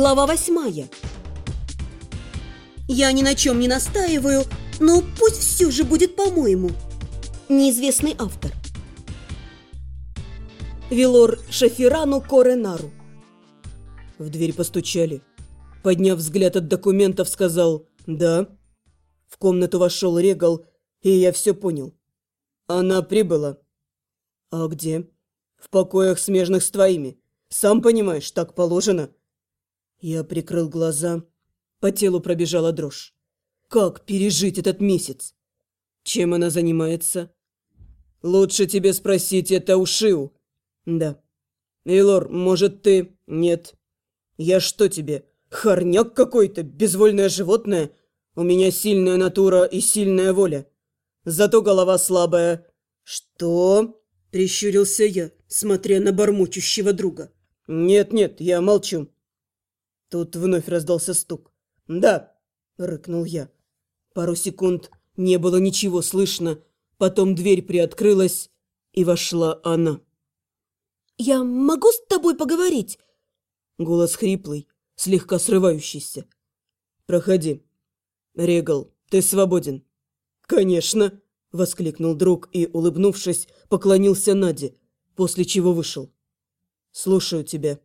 Глава восьмая. Я ни на чем не настаиваю, но пусть все же будет по-моему. Неизвестный автор. Вилор Шафирану Коренару. В дверь постучали. Подняв взгляд от документов, сказал «Да». В комнату вошел Регал, и я все понял. Она прибыла. А где? В покоях смежных с твоими. Сам понимаешь, так положено. Я прикрыл глаза. По телу пробежала дрожь. Как пережить этот месяц? Чем она занимается? Лучше тебе спросить это у Шиу. Да. Эйлор, может ты... Нет. Я что тебе, хорняк какой-то, безвольное животное? У меня сильная натура и сильная воля. Зато голова слабая. Что? Прищурился я, смотря на бормочущего друга. Нет-нет, я молчу. Тут вновь раздался стук. «Да!» – рыкнул я. Пару секунд не было ничего слышно, потом дверь приоткрылась, и вошла она. «Я могу с тобой поговорить?» Голос хриплый, слегка срывающийся. «Проходи. Регал, ты свободен». «Конечно!» – воскликнул друг и, улыбнувшись, поклонился Наде, после чего вышел. «Слушаю тебя».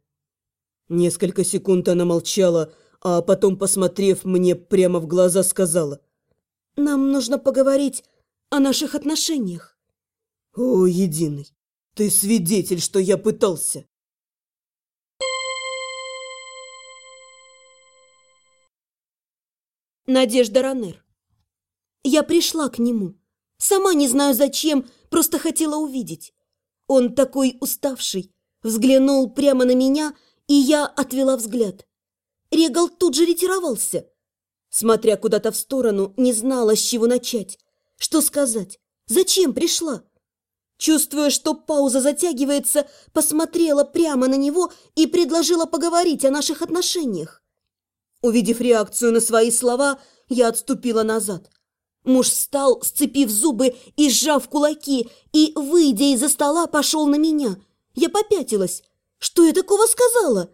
Несколько секунд она молчала, а потом, посмотрев мне прямо в глаза, сказала. «Нам нужно поговорить о наших отношениях». «О, единый, ты свидетель, что я пытался». Надежда Ранер. Я пришла к нему. Сама не знаю зачем, просто хотела увидеть. Он такой уставший, взглянул прямо на меня и я отвела взгляд. Регал тут же ретировался. Смотря куда-то в сторону, не знала, с чего начать. Что сказать? Зачем пришла? Чувствуя, что пауза затягивается, посмотрела прямо на него и предложила поговорить о наших отношениях. Увидев реакцию на свои слова, я отступила назад. Муж встал, сцепив зубы и сжав кулаки, и, выйдя из-за стола, пошел на меня. Я попятилась. Что я такого сказала?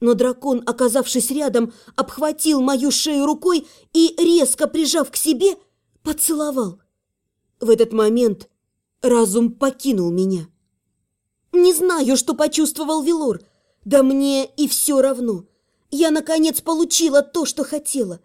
Но дракон, оказавшись рядом, обхватил мою шею рукой и, резко прижав к себе, поцеловал. В этот момент разум покинул меня. Не знаю, что почувствовал Велор, да мне и все равно. Я, наконец, получила то, что хотела.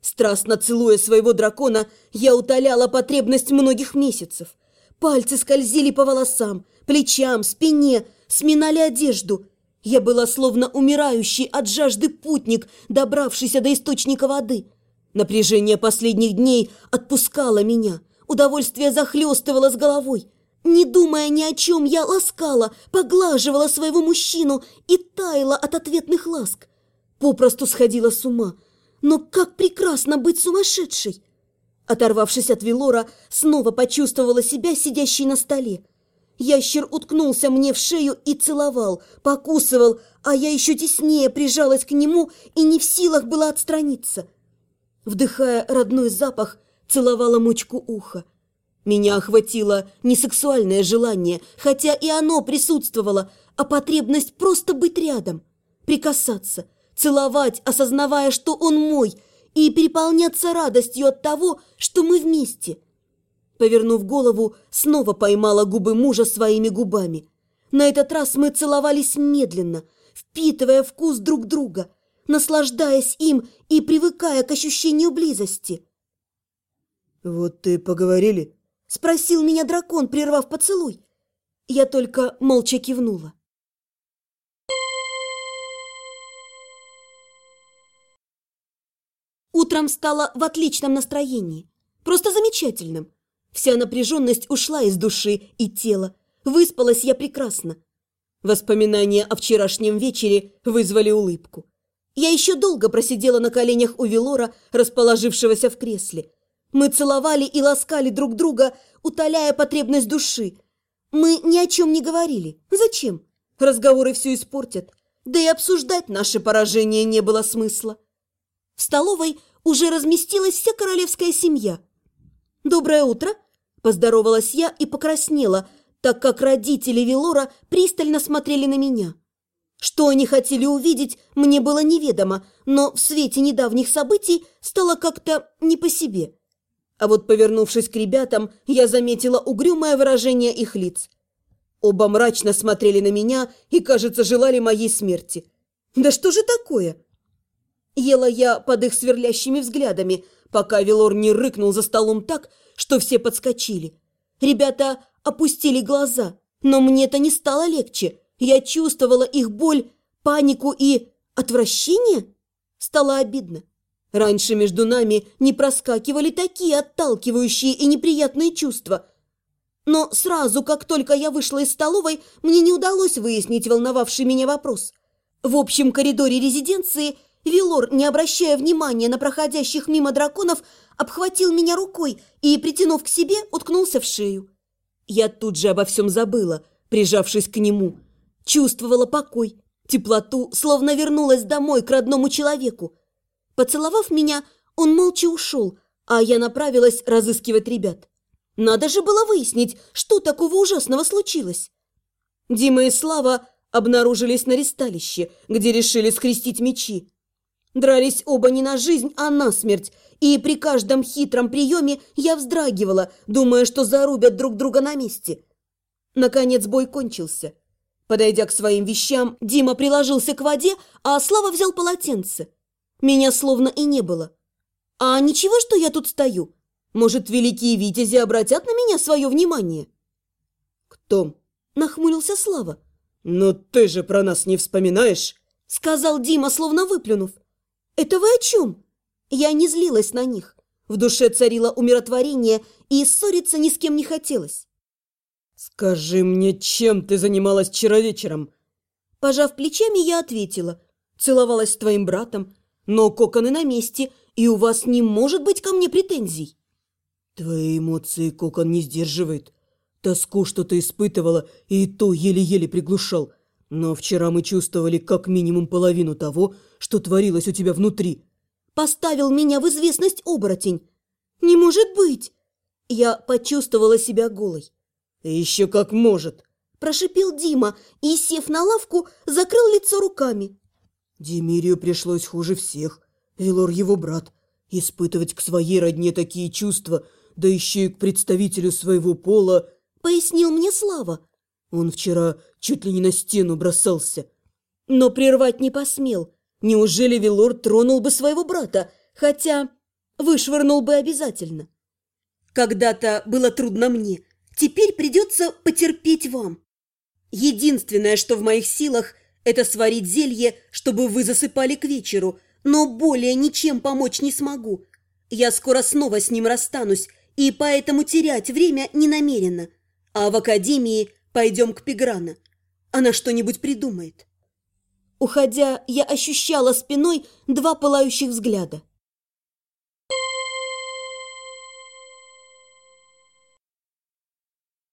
Страстно целуя своего дракона, я утоляла потребность многих месяцев. Пальцы скользили по волосам, плечам, спине, сминали одежду. Я была словно умирающий от жажды путник, добравшийся до источника воды. Напряжение последних дней отпускало меня. Удовольствие захлестывало с головой. Не думая ни о чем, я ласкала, поглаживала своего мужчину и таяла от ответных ласк. Попросту сходила с ума. Но как прекрасно быть сумасшедшей! Оторвавшись от Велора, снова почувствовала себя сидящей на столе. Ящер уткнулся мне в шею и целовал, покусывал, а я еще теснее прижалась к нему и не в силах была отстраниться. Вдыхая родной запах, целовала мочку уха. Меня охватило не сексуальное желание, хотя и оно присутствовало, а потребность просто быть рядом, прикасаться, целовать, осознавая, что он мой, и переполняться радостью от того, что мы вместе – Повернув голову, снова поймала губы мужа своими губами. На этот раз мы целовались медленно, впитывая вкус друг друга, наслаждаясь им и привыкая к ощущению близости. «Вот ты поговорили?» – спросил меня дракон, прервав поцелуй. Я только молча кивнула. Утром стало в отличном настроении, просто замечательным. Вся напряженность ушла из души и тела. Выспалась я прекрасно. Воспоминания о вчерашнем вечере вызвали улыбку. Я еще долго просидела на коленях у Велора, расположившегося в кресле. Мы целовали и ласкали друг друга, утоляя потребность души. Мы ни о чем не говорили. Зачем? Разговоры все испортят. Да и обсуждать наше поражение не было смысла. В столовой уже разместилась вся королевская семья. «Доброе утро!» Поздоровалась я и покраснела, так как родители Велора пристально смотрели на меня. Что они хотели увидеть, мне было неведомо, но в свете недавних событий стало как-то не по себе. А вот повернувшись к ребятам, я заметила угрюмое выражение их лиц. Оба мрачно смотрели на меня и, кажется, желали моей смерти. Да что же такое? Ела я под их сверлящими взглядами, пока Велор не рыкнул за столом так, что все подскочили. Ребята опустили глаза, но мне-то не стало легче. Я чувствовала их боль, панику и отвращение. Стало обидно. Раньше между нами не проскакивали такие отталкивающие и неприятные чувства. Но сразу, как только я вышла из столовой, мне не удалось выяснить волновавший меня вопрос. В общем коридоре резиденции Вилор, не обращая внимания на проходящих мимо драконов, обхватил меня рукой и, притянув к себе, уткнулся в шею. Я тут же обо всем забыла, прижавшись к нему. Чувствовала покой, теплоту, словно вернулась домой к родному человеку. Поцеловав меня, он молча ушел, а я направилась разыскивать ребят. Надо же было выяснить, что такого ужасного случилось. Дима и Слава обнаружились на ристалище, где решили скрестить мечи. Дрались оба не на жизнь, а на смерть, и при каждом хитром приеме я вздрагивала, думая, что зарубят друг друга на месте. Наконец бой кончился. Подойдя к своим вещам, Дима приложился к воде, а Слава взял полотенце. Меня словно и не было. А ничего, что я тут стою? Может, великие витязи обратят на меня свое внимание? Кто? Нахмурился Слава. Но ты же про нас не вспоминаешь? Сказал Дима, словно выплюнув. Это вы о чем? Я не злилась на них. В душе царило умиротворение, и ссориться ни с кем не хотелось. «Скажи мне, чем ты занималась вчера вечером?» Пожав плечами, я ответила. Целовалась с твоим братом, но коконы на месте, и у вас не может быть ко мне претензий. Твои эмоции кокон не сдерживает. Тоску, что ты испытывала, и то еле-еле приглушал. Но вчера мы чувствовали как минимум половину того, что творилось у тебя внутри. Поставил меня в известность оборотень. Не может быть! Я почувствовала себя голой. Еще как может! Прошипел Дима и, сев на лавку, закрыл лицо руками. Демирию пришлось хуже всех. Велор его брат. Испытывать к своей родне такие чувства, да еще и к представителю своего пола, пояснил мне Слава. Он вчера чуть ли не на стену бросался. Но прервать не посмел. Неужели Велор тронул бы своего брата, хотя вышвырнул бы обязательно? Когда-то было трудно мне, теперь придется потерпеть вам. Единственное, что в моих силах, это сварить зелье, чтобы вы засыпали к вечеру, но более ничем помочь не смогу. Я скоро снова с ним расстанусь, и поэтому терять время не намерена. А в академии Пойдем к Пиграна. Она что-нибудь придумает. Уходя, я ощущала спиной два пылающих взгляда.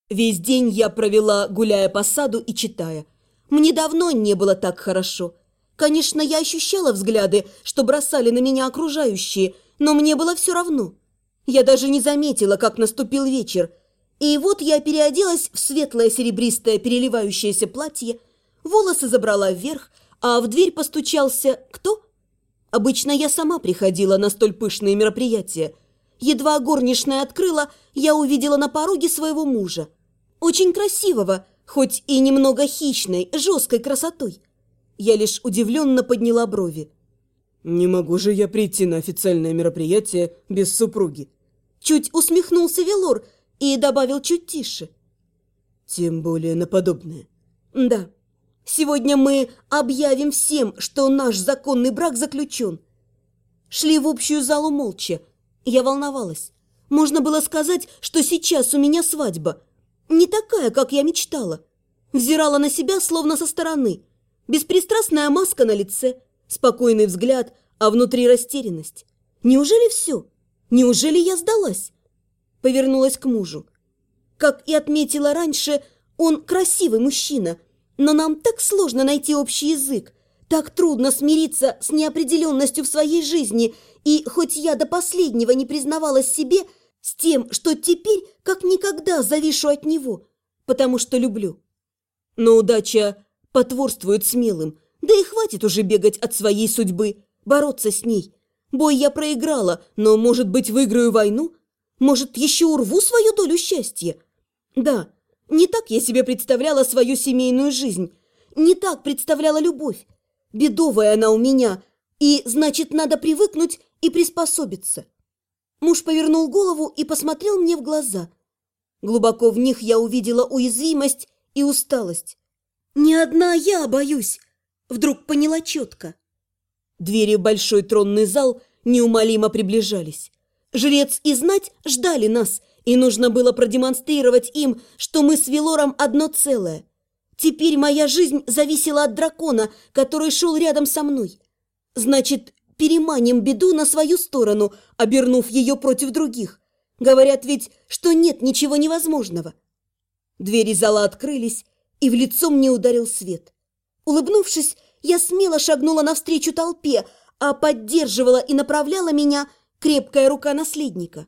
Весь день я провела, гуляя по саду и читая. Мне давно не было так хорошо. Конечно, я ощущала взгляды, что бросали на меня окружающие, но мне было все равно. Я даже не заметила, как наступил вечер, и вот я переоделась в светлое серебристое переливающееся платье, волосы забрала вверх, а в дверь постучался кто? Обычно я сама приходила на столь пышные мероприятия. Едва горничная открыла, я увидела на пороге своего мужа. Очень красивого, хоть и немного хищной, жесткой красотой. Я лишь удивленно подняла брови. «Не могу же я прийти на официальное мероприятие без супруги». Чуть усмехнулся Велор – и добавил чуть тише. Тем более на подобное. Да, сегодня мы объявим всем, что наш законный брак заключен. Шли в общую залу молча. Я волновалась. Можно было сказать, что сейчас у меня свадьба. Не такая, как я мечтала. Взирала на себя, словно со стороны. Беспристрастная маска на лице, спокойный взгляд, а внутри растерянность. Неужели все? Неужели я сдалась? Повернулась к мужу. Как и отметила раньше, он красивый мужчина, но нам так сложно найти общий язык, так трудно смириться с неопределенностью в своей жизни, и хоть я до последнего не признавалась себе с тем, что теперь как никогда завишу от него, потому что люблю. Но удача потворствует смелым. Да и хватит уже бегать от своей судьбы, бороться с ней. Бой я проиграла, но, может быть, выиграю войну? Может, еще урву свою долю счастья? Да, не так я себе представляла свою семейную жизнь. Не так представляла любовь. Бедовая она у меня, и, значит, надо привыкнуть и приспособиться. Муж повернул голову и посмотрел мне в глаза. Глубоко в них я увидела уязвимость и усталость. «Не одна я боюсь», — вдруг поняла четко. Двери в большой тронный зал неумолимо приближались. Жрец и знать ждали нас, и нужно было продемонстрировать им, что мы с Велором одно целое. Теперь моя жизнь зависела от дракона, который шел рядом со мной. Значит, переманим беду на свою сторону, обернув ее против других. Говорят ведь, что нет ничего невозможного. Двери зала открылись, и в лицо мне ударил свет. Улыбнувшись, я смело шагнула навстречу толпе, а поддерживала и направляла меня крепкая рука наследника.